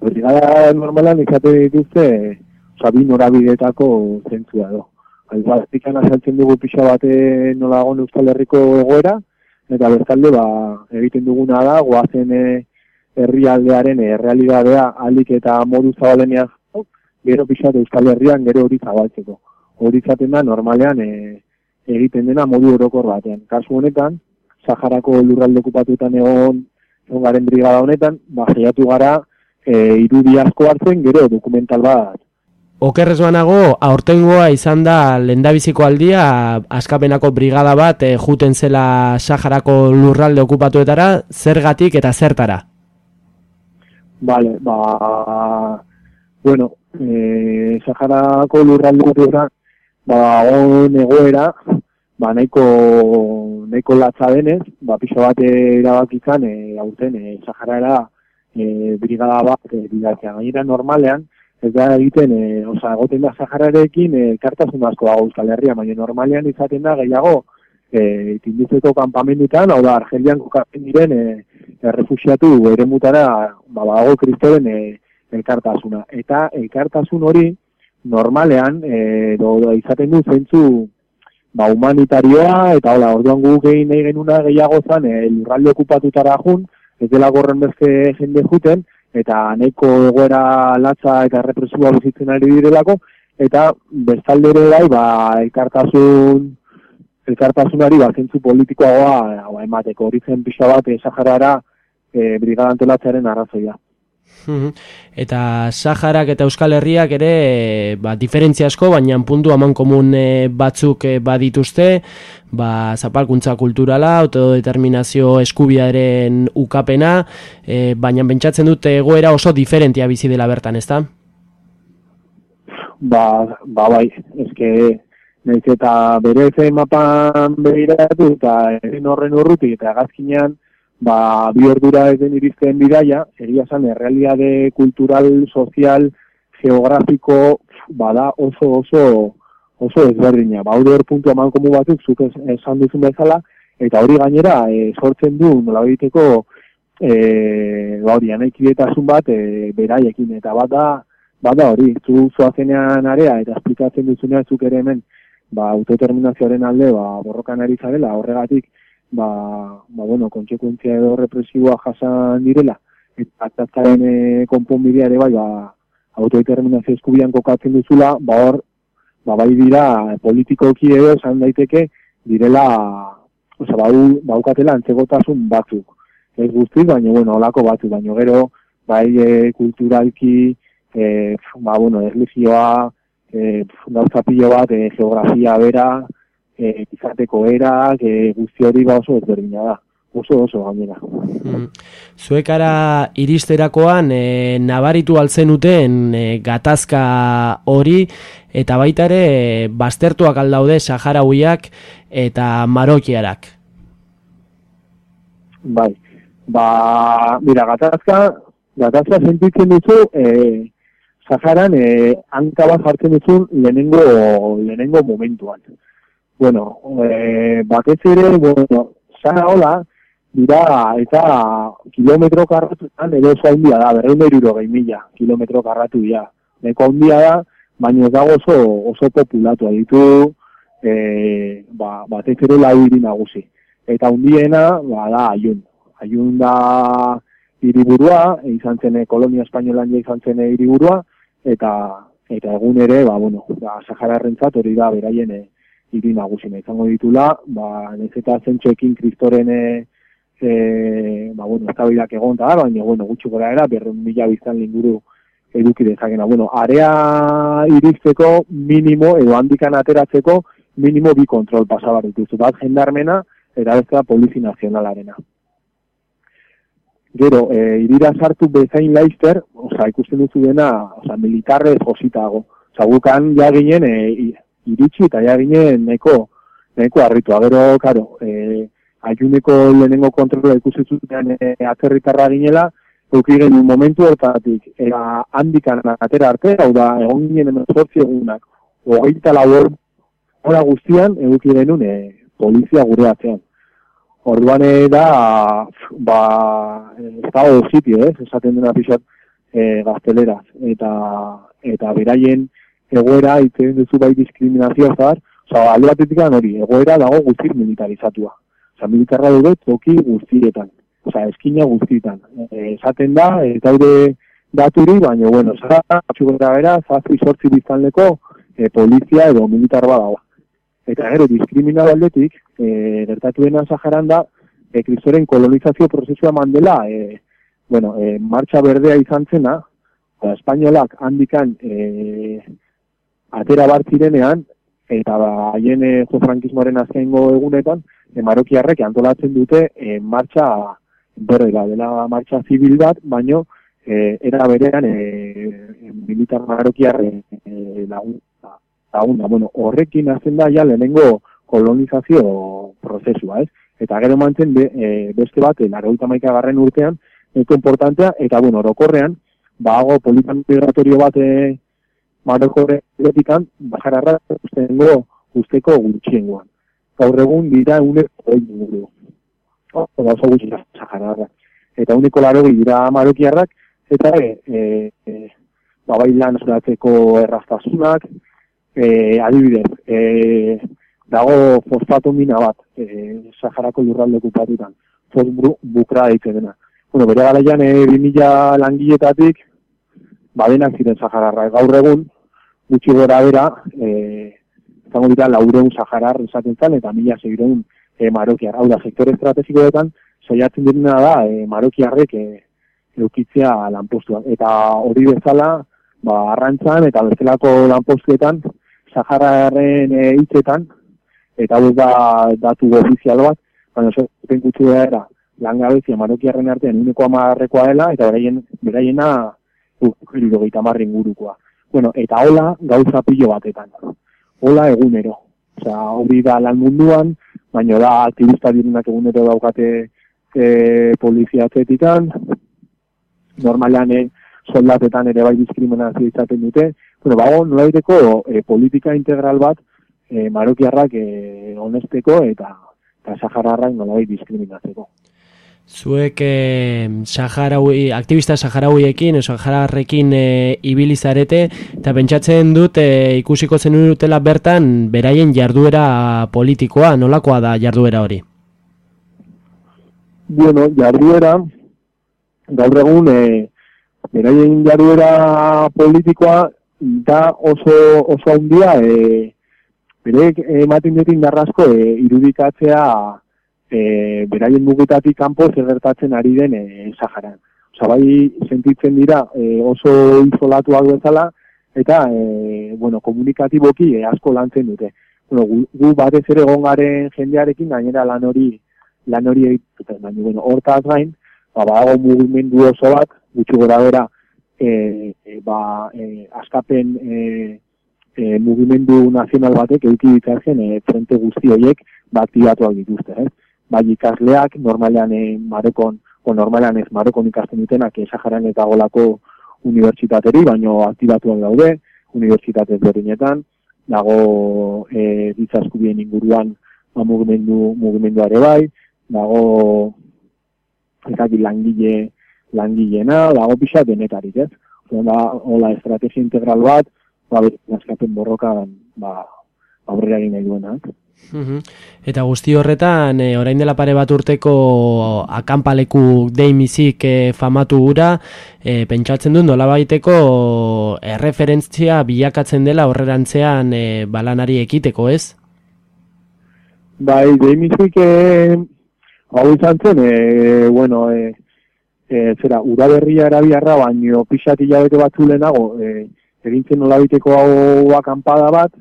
S10: Brigada normalan izate dituzte e, oza, bi norabidetako zentzua do. Albazikan azaltzen dugu pixa bate nola egon Euskal Herriko egoera, eta bestalde ba, egiten duguna da, goazen e, herrialdearen e, realidadea alik eta modu zabalenean gero pixat Euskal Herrian gero hori zabaltzeko. Hori izaten da normalean e, egiten dena modu orokor batean. Kasu honetan, Saharako lurralde okupatuetan egon, egon garen brigada honetan, ba, gara e, irudi asko hartzen gero dokumental bat
S1: Okerrez banago, aurtengoa izan da lendabiziko aldia askapenako brigada bat e, juten zela Saharako lurralde okupatuetara, zergatik eta zertara.
S10: Vale, ba, bueno, e, Saharako lurralde okupatuetara, ba, on egoera, ba, nahiko, nahiko latza denez, ba, pixo bat erabakitzan, e, aurten, e, Saharara e, brigada bat, e, bidatzea. Gainera normalean, ez da egiten, e, oza, egoten da Sahararekin e, kartasun asko dago Euskal Herria, baina normalean izaten da gehiago e, tinduzeko kanpamendutan, hau da, Argelian kokatzen diren e, errefusiatu ere mutara, ba, bago kristoren e, elkartasuna. Eta elkartasun hori, normalean, e, do, izaten du zentzu, ba, humanitarioa, eta hola, orduan guk egin nahi genuna gehiago zan, e, lurralde okupatutara jun, ez dela gorren bezke jende juten, eta nahiko egoera latza eta represua bizitzen ari direlako, eta bestalde ere bai, ba, elkartasun, elkartasunari ba, zentzu politikoagoa ba, emateko hori zen pixa bat e, Saharara e, brigada antolatzearen arrazoia.
S1: Eta Saharak eta Euskal Herriak ere ba, diferentzia asko, baina puntu haman komun e, batzuk e, badituzte, ba, zapalkuntza kulturala, autodeterminazio eskubiaren ukapena, e, baina pentsatzen dute egoera oso diferentia bizi dela bertan, ezta?
S10: Ba, ba bai, eske nahiz eta bere ze mapan begiratu eta horren urruti eta gazkinean ba, bi ordura ez den irizten bidaia, egia esan, errealiade kultural, sozial, geografiko, bada oso oso oso ezberdina. Ba, hori hor puntu aman komu batzuk, zuk es- esan duzun bezala, eta hori gainera, e, sortzen du, nola egiteko, e, ba, hori, anaikidetasun bat, e, beraiekin, eta bada, bada hori, zu zoazenean area, eta esplikatzen duzunean, zuk ere hemen, ba, autodeterminazioaren alde, ba, borrokan ari zarela, horregatik, ba, ba bueno, kontsekuentzia edo represiboa jasan direla, eta atatzaren e, konponbidea ere bai, ba, autodeterminazio eskubian kokatzen duzula, ba hor, ba bai dira politikoki edo esan daiteke direla, osea, bau, baukatela antzegotasun batzuk. Ez guztiz, baina, bueno, olako batzuk, baina gero, bai e, kulturalki, e, ba, bueno, erlijioa, e, gauza pilo bat, e, geografia bera, e, izateko erak, e, guzti hori ba oso ezberdina da. Oso oso gainera.
S1: Mm. Zuekara iristerakoan e, nabaritu alzenuten e, gatazka hori eta baita ere e, baztertuak aldaude Saharauiak eta Marokiarak.
S10: Bai. Ba, mira, gatazka, gatazka sentitzen duzu, e, Saharan, e, hanka bat jartzen duzu lehenengo, lehenengo momentuan. Bueno, e, batez ere, bueno, Sahara hola, dira, eta kilometro karratutan edo oso handia da, berreun irurogei mila kilometro karratu dira. Neko handia da, baina ez dago oso, oso populatua ditu, e, ba, batez ere lau hiri nagusi. Eta hundiena, ba, da, aiun. Aiun da hiriburua, izan zen kolonia espainolan izan zen hiriburua, eta eta egun ere, ba, bueno, ba, Sahararrentzat hori da beraien hiri nagusina izango ditula, ba, nez eta zentxoekin kristoren e, e, ba, bueno, eztabaidak egon da, baina, bueno, gutxi gora era, berren mila biztan linguru eduki dezakena. Bueno, area iristeko minimo, edo handikan ateratzeko, minimo bi kontrol pasabar dituzu. Bat jendarmena, eta bestea polizi nazionalarena. Gero, e, irira sartu bezain laizter, oza, ikusten duzu dena, oza, militarre jositago. Oza, gukan ja ginen, e, iritsi eta ja ginen neko, neko arritua. Gero, karo, e, ayuneko lehenengo kontrola ikusten zuten e, atzerritarra ginela, eukiren un momentu hortatik, era handikan atera arte, hau da, egon ginen emezortzi egunak, hogeita labor, hora guztian, eduki genuen e, polizia gure atzean. Orduan da, ba, estado de sitio, eh? esaten dena pixat e, gazteleraz. Eta, eta beraien egoera, itzen duzu bai diskriminazioa zar, oza, alde batetik hori, egoera dago guztir militarizatua. Oza, militarra dut toki guztietan. Oza, eskina guztietan. E, esaten da, eta daude daturi, baina, bueno, zara, txugora bera, zazpi sortzi biztanleko e, polizia edo militar badago. Eta gero, diskrimina aldetik, e, gertatu dena Saharan da, e, kristoren kolonizazio prozesua mandela, e, bueno, e, marcha berdea izan zena, eta espainolak handikan e, atera bartzirenean, eta ba, haien e, jo frankismoaren azkengo egunetan, e, marokiarrek antolatzen dute e, marcha berdea, dela marcha zibil bat, baino, e, era berean e, militar marokiarre e, lagun, laguna. Bueno, horrekin hazen da ja lehenengo kolonizazio prozesua, ez? Eta gero mantzen be, e, beste bat, laroita maika garren urtean, eko importantea, eta bueno, orokorrean, bago politan migratorio bat e, marokorre betikan, bajararra ustengo usteko gutxiengoan. Gaur egun dira uneko hori gure. Oh, oso gutxi da, Eta uneko laro dira marokiarrak, eta e, e, e, babailan zuratzeko erraztasunak, e, adibidez, e, dago fosfato mina bat, e, Saharako lurralde okupatutan, fosbru bukra ditzen dena. Bueno, bere garaian, e, 2000 langiletatik, badenak ziren Sahararra. Gaur egun, gutxi gora bera, e, zango dira, laureun Saharar esaten zan, eta mila segireun e, marokiar. Hau da, sektor estrategikoetan, saiatzen direna da, e, marokiarrek e, eukitzea lanpostuak. Eta hori bezala, ba, arrantzan eta bestelako lanpostuetan, Sahararen e, hitzetan, eta hau da datu ofizial bat, baina penkutsu da era, langabezia marokiarren artean uneko amarrekoa dela, eta beraien, beraiena ukirilo gaita marrin gurukoa. Bueno, eta hola gauza pilo batetan. Hola egunero. Osa, hori da lan munduan, baina da aktivista direnak egunero daukate e, polizia atzetikan, normalean e, soldatetan ere bai diskriminazio izaten dute, bueno, bago, nolaiteko e, politika integral bat e, marokiarrak e, honesteko eta, eta sahararrak nolait diskriminatzeko.
S1: Zuek eh, Saharaui, aktivista Saharauiekin, o Sahararrekin eh, ibilizarete, eta pentsatzen dut eh, ikusiko zen dutela bertan beraien jarduera politikoa, nolakoa da jarduera hori?
S10: Bueno, jarduera, gaur egun, eh, beraien jarduera politikoa da oso oso handia e, bere ematen dut indarrasko e, irudikatzea e, beraien mugetatik kanpo zer gertatzen ari den e, Saharan. Osa bai sentitzen dira e, oso isolatuak bezala eta e, bueno, komunikatiboki e, asko lantzen dute. Bueno, gu, gu batez ere gongaren jendearekin gainera lan hori lan hori egiten, baina bueno, hortaz gain, ba, badago mugimendu oso bat, gutxi gora bera, e, e, ba, e, askapen e, e, mugimendu nazional batek eduki ditzarzen e, frente guzti horiek baktibatuak dituzte. Eh? Bai ikasleak, normalean e, Marokon, o normalean ez Marokon ikasten dutenak e, Saharan eta golako unibertsitateri, baino aktibatuak daude, unibertsitate ezberdinetan, dago e, ditzaskubien inguruan ba, mugimendu, mugimenduare bai, dago eta langile langileena, dago pixa denetarik, ez? Ola, hola estrategia integral bat, ba, naskapen borrokan, ba, aurrera egin nahi duenak.
S1: Mhm. Eta guzti horretan, e, orain dela pare bat urteko akanpaleku deimizik e, famatu gura, e, pentsatzen dut nola baiteko erreferentzia bilakatzen dela horrerantzean e, balanari ekiteko, ez?
S10: Bai, deimizik, e, hau izan zen, e, bueno, e, e, zera, uraberria erabiarra, baino pixat hilabete batzu lehenago, e, egintzen nola baiteko hau akampada bat,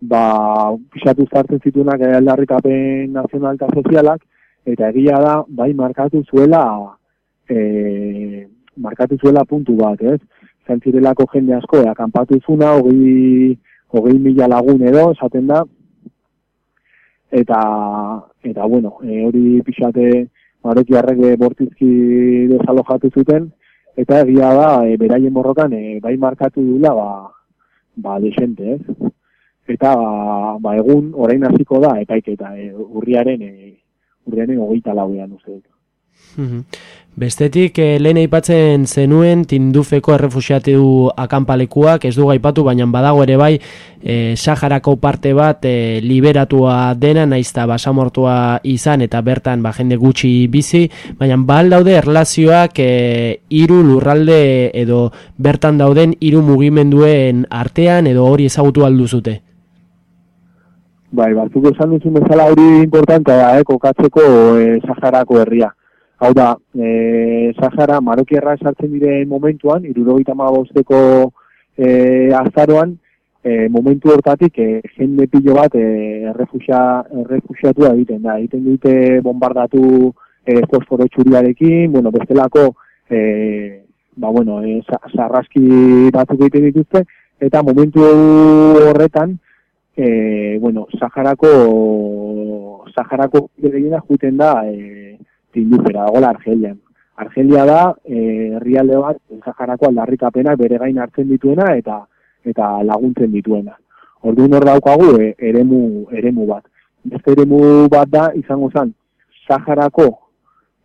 S10: ba, pixatu zartzen zituenak aldarrikapen nazional eta sozialak, eta egia da, bai, markatu zuela, e, markatu zuela puntu bat, ez? Zantzirelako jende asko, ea, kanpatu zuna, hogei, hogei mila lagun edo, esaten da, eta, eta bueno, e, hori pixate, marokiarrek bortizki desalojatu zuten, eta egia da, e, beraien borrokan, e, bai markatu dula, ba, ba, desente, ez? Eta ba, egun orain hasiko da epaiketa e, urriaren e, urriaren hogeita lauean uste dut.
S1: Bestetik, eh, lehen aipatzen zenuen tindufeko errefusiatu akanpalekuak, ez du gaipatu, baina badago ere bai, eh, Saharako parte bat eh, liberatua dena, naizta basamortua izan, eta bertan ba, jende gutxi bizi, baina bal daude erlazioak hiru lurralde edo bertan dauden hiru mugimenduen artean, edo hori ezagutu alduzute.
S10: Bai, batzuk esan duzun bezala hori importantea da, eh, kokatzeko eh, Saharako herria. Hau da, eh, Sahara Marokierra esartzen dire momentuan, irurogeita magosteko eh, azaroan, eh, momentu hortatik eh, jende pilo bat eh, errefusia, errefusiatu egiten da. Egiten dute bombardatu eh, fosforo txuriarekin, bueno, bestelako eh, ba, bueno, eh, sarraski batzuk egiten dituzte, eta momentu horretan, e, bueno, Saharako Saharako gehiena juten da e, tindufera, dago Argelian. Argelia da e, herrialde bat Saharako aldarrikapenak bere gain hartzen dituena eta eta laguntzen dituena. Orduan hor daukagu e, eremu eremu bat. Beste eremu bat da izango zen Saharako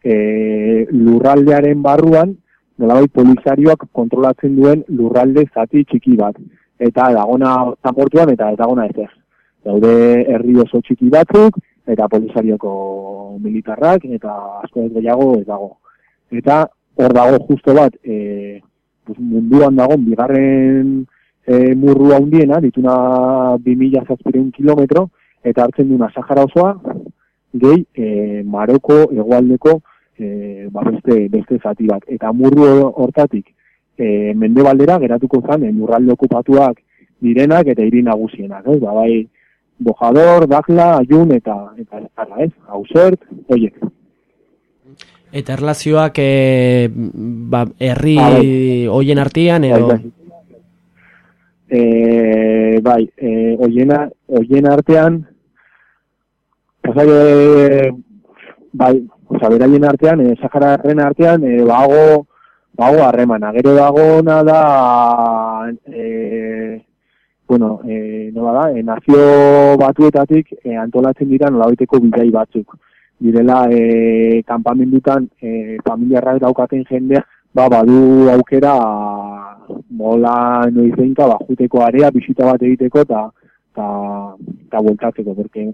S10: e, lurraldearen barruan nolabait polizarioak kontrolatzen duen lurralde zati txiki bat eta dagona zaportuan eta dagona ezer. Daude herri oso txiki batzuk, eta polizarioko militarrak, eta asko ez gehiago ez dago. Eta hor dago justo bat, e, munduan dago, bigarren e, murru handiena, dituna 2000 zazpireun kilometro, eta hartzen duna Sahara osoa, gehi e, Maroko egualdeko e, ba beste, beste zati bat. Eta murru hortatik, e, mende baldera geratuko zan e, lurralde okupatuak direnak eta hiri nagusienak, ez? Ba, bai, Bojador, Dakla, Ayun eta eta eta, ez? Hausert, oiek.
S1: Eta erlazioak e, ba, herri
S10: Ah, bai.
S1: hoien artean edo
S10: Bai, bai. E, bai, e, oiena, oien artean, pasai, e, bai, oza, beraien artean, e, Sahararen artean, e, bago, bago harremana. Gero dagona da, e, bueno, e, nola da, e, nazio batuetatik e, antolatzen dira nolabaiteko bidai batzuk. Direla, e, kanpamendutan, e, familiarrak daukaten jendea, ba, badu aukera mola noizeinka ba, juteko area, bisita bat egiteko eta eta bueltatzeko, porque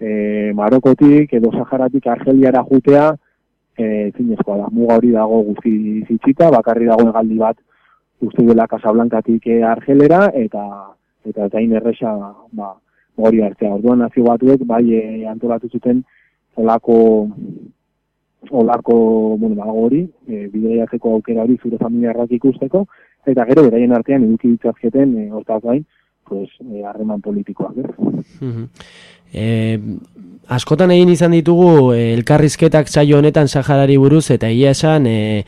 S10: e, Marokotik edo Saharatik Argeliara jutea e, zinezkoa da. Muga hori dago guzti zitxita, bakarri dago egaldi bat uste dela Casablancatik e, Argelera eta eta eta erresa ba, hori hartzea. Orduan nazio batuek bai e, antolatu zuten olako olako, bueno, dago hori, e, bideiatzeko aukera hori zure familiarrak ikusteko, eta gero beraien artean eduki ditzazketen, e, hortaz gain, pues, e, harreman politikoak, ez?
S1: Mhm. E, askotan egin izan ditugu e, elkarrizketak saio honetan Saharari buruz eta egia esan e,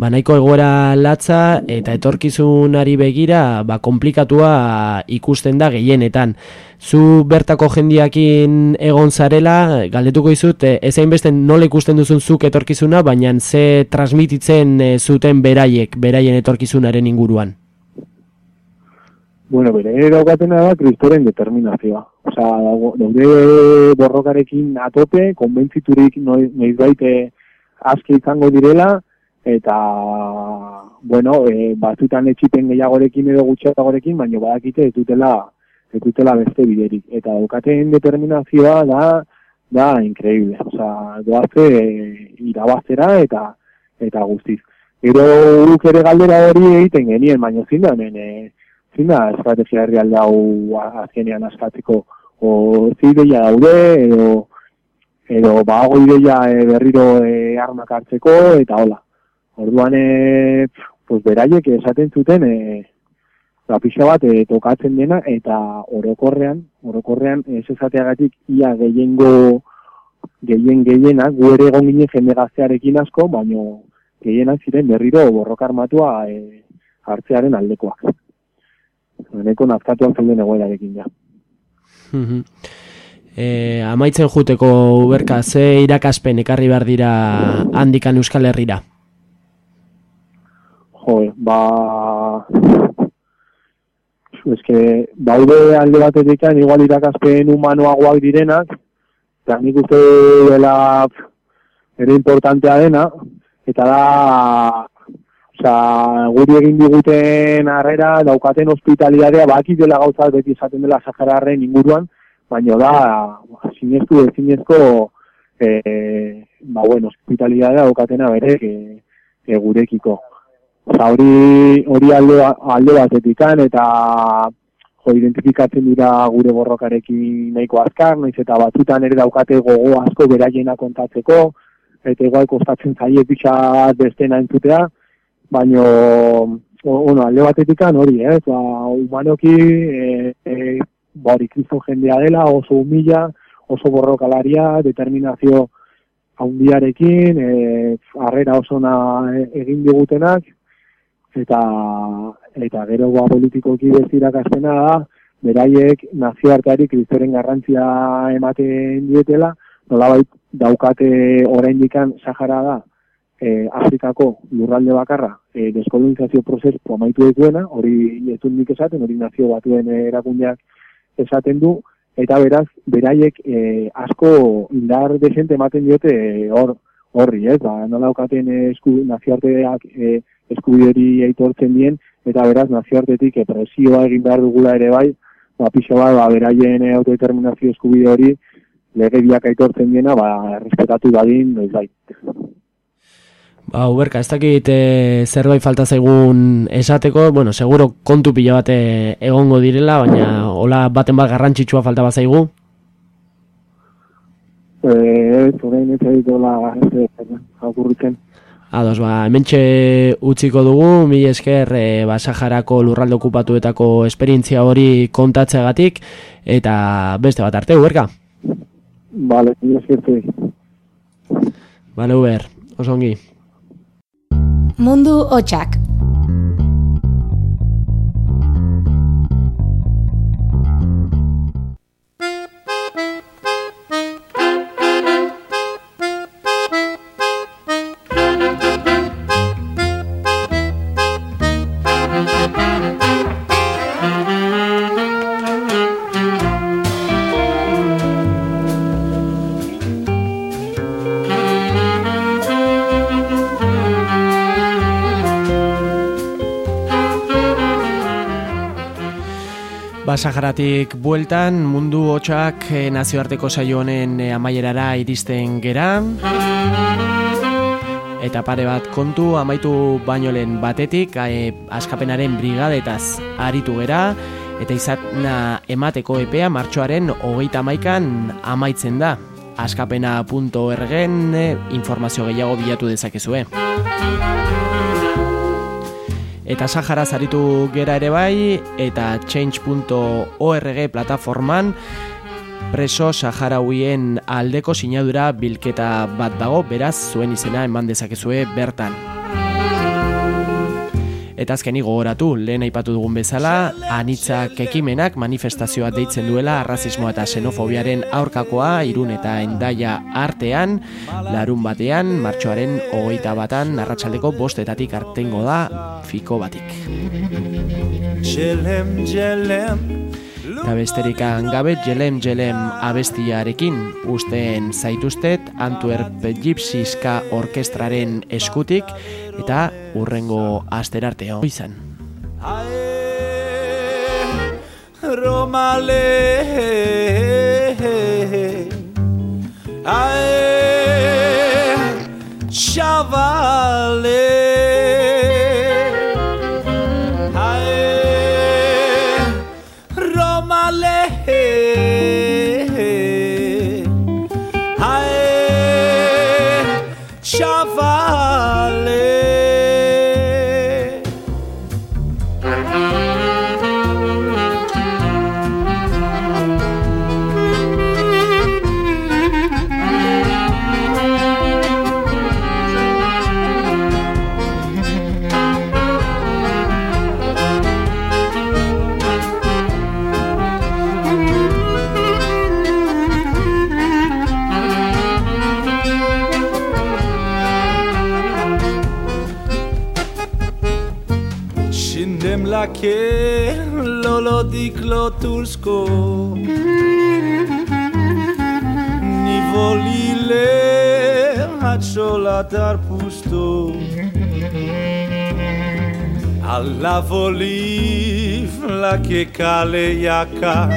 S1: ba nahiko egoera latza eta etorkizunari begira ba komplikatua ikusten da gehienetan. Zu bertako jendiakin egon zarela, galdetuko dizut, e, ez hainbeste nola ikusten duzun zuk etorkizuna, baina ze transmititzen zuten beraiek, beraien etorkizunaren inguruan.
S10: Bueno, bere daukatena da kristoren determinazioa. Osa, daude borrokarekin atope, konbentziturik noi- noizbait eh, aski izango direla, eta, bueno, e, batzutan etxipen gehiagorekin edo gutxiagorekin, baina badakite ez dutela ez dutela beste biderik. Eta daukaten determinazioa da, da increíble. Osa, doazte e, irabaztera eta eta guztiz. Gero guk ere galdera hori egiten genien, baina zin da hemen, e, zin da estrategia herrialde hau azkenean askatzeko o zideia daude, edo, edo bago ideia e, berriro e, armak hartzeko, eta hola. Orduan, e, pues, beraiek esaten zuten, e, ba, pixa bat e, tokatzen dena, eta orokorrean, orokorrean, ez esateagatik, ia gehiengo, gehien gehienak, gu ere egon ginen jende gaztearekin asko, baino gehienak ziren berriro borroka armatua e, hartzearen aldekoak. Neko nazkatuan zeuden egoerarekin ja.
S1: E, amaitzen juteko uberka, ze irakaspen ekarri behar dira handikan Euskal Herrira?
S10: Jo, ba... Eske, baude alde batetik igual irakaspen humanoagoak direnak, eta nik uste dela ere importantea dena, eta da, oza, guri egin diguten harrera, daukaten hospitalidadea, baki dela gauza beti esaten dela Sahararren inguruan, baina da, zinezko, zinezko, e, ba, bueno, hospitalidadea daukatena bere, e, e, gurekiko. Oza, hori, hori alde, alde batetikan, eta jo, identifikatzen dira gure borrokarekin nahiko azkar, noiz eta batzutan ere daukate gogo asko beraiena kontatzeko, eta igual kostatzen zaie pixat bestena entzutea, baino, bueno, alde batetikan hori, ez, ba, humanoki, e, e, ba, hori kristo jendea dela, oso humila, oso borrokalaria, determinazio haundiarekin, e, arrera oso na egin digutenak, eta eta gero ba politikoki bezirakastena da, beraiek nazioarteari kristoren garrantzia ematen dietela, nolabait daukate oraindikan Sahara da e, Afrikako lurralde bakarra e, deskolonizazio prozesu amaitu duena, hori ez nik esaten, hori nazio batuen erakundeak esaten du, eta beraz, beraiek e, asko indar desente ematen diote hor horri, ez, ba, nola daukaten esku, nazioarteak e, eskubideri aitortzen dien, eta beraz, nazioartetik e, presioa egin behar dugula ere bai, ba, pixo bat, ba, beraien autodeterminazio eskubide hori, lege biak aitortzen diena, ba, respetatu dadin, noiz bai.
S1: Ba, Uberka, ez dakit e, zerbait falta zaigun esateko, bueno, seguro kontu pila bate egongo direla, baina hola baten bat garrantzitsua falta bat zaigu?
S10: Eh, orain ez zaitu la akurritzen.
S1: Ados, ba, hementxe utziko dugu, mi esker e, ba, Saharako lurralde okupatuetako esperientzia hori kontatzeagatik, eta beste bat arte, Uberka?
S10: Vale, mi esker.
S1: Vale, Uber, osongi.
S4: Mundu hotxak.
S1: Saharatik bueltan, mundu hotxak eh, nazioarteko saio honen eh, amaierara iristen gera. Eta pare bat kontu amaitu baino lehen batetik, eh, askapenaren brigadetaz aritu gera, eta izatna emateko epea martxoaren hogeita amaikan amaitzen da. Askapena.orgen informazio gehiago bilatu dezakezue. Eta Sahara zaritu gera ere bai, eta change.org plataforman preso Saharauien aldeko sinadura bilketa bat dago, beraz zuen izena eman dezakezue bertan. Eta azkeni gogoratu, lehen aipatu dugun bezala, anitzak ekimenak manifestazioa deitzen duela arrazismoa eta xenofobiaren aurkakoa irun eta endaia artean, larun batean, martxoaren hogeita batan, arratsaldeko bostetatik artengo da, fiko batik.
S3: Jelem, jelem,
S1: Eta besterikan gabe jelem jelem abestiarekin usten zaituztet Antwerp Gypsiska Orkestraren eskutik eta urrengo asterarte hon izan.
S3: ae, Romale Ae Chavale dar pusto. Alla volivla che cale iaca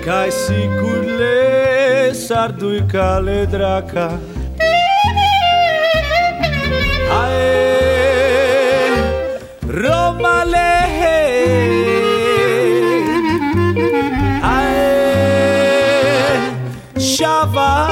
S3: cae sicur le sardui cale draca. Ae Roma le Bye.